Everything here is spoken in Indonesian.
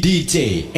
djsr.com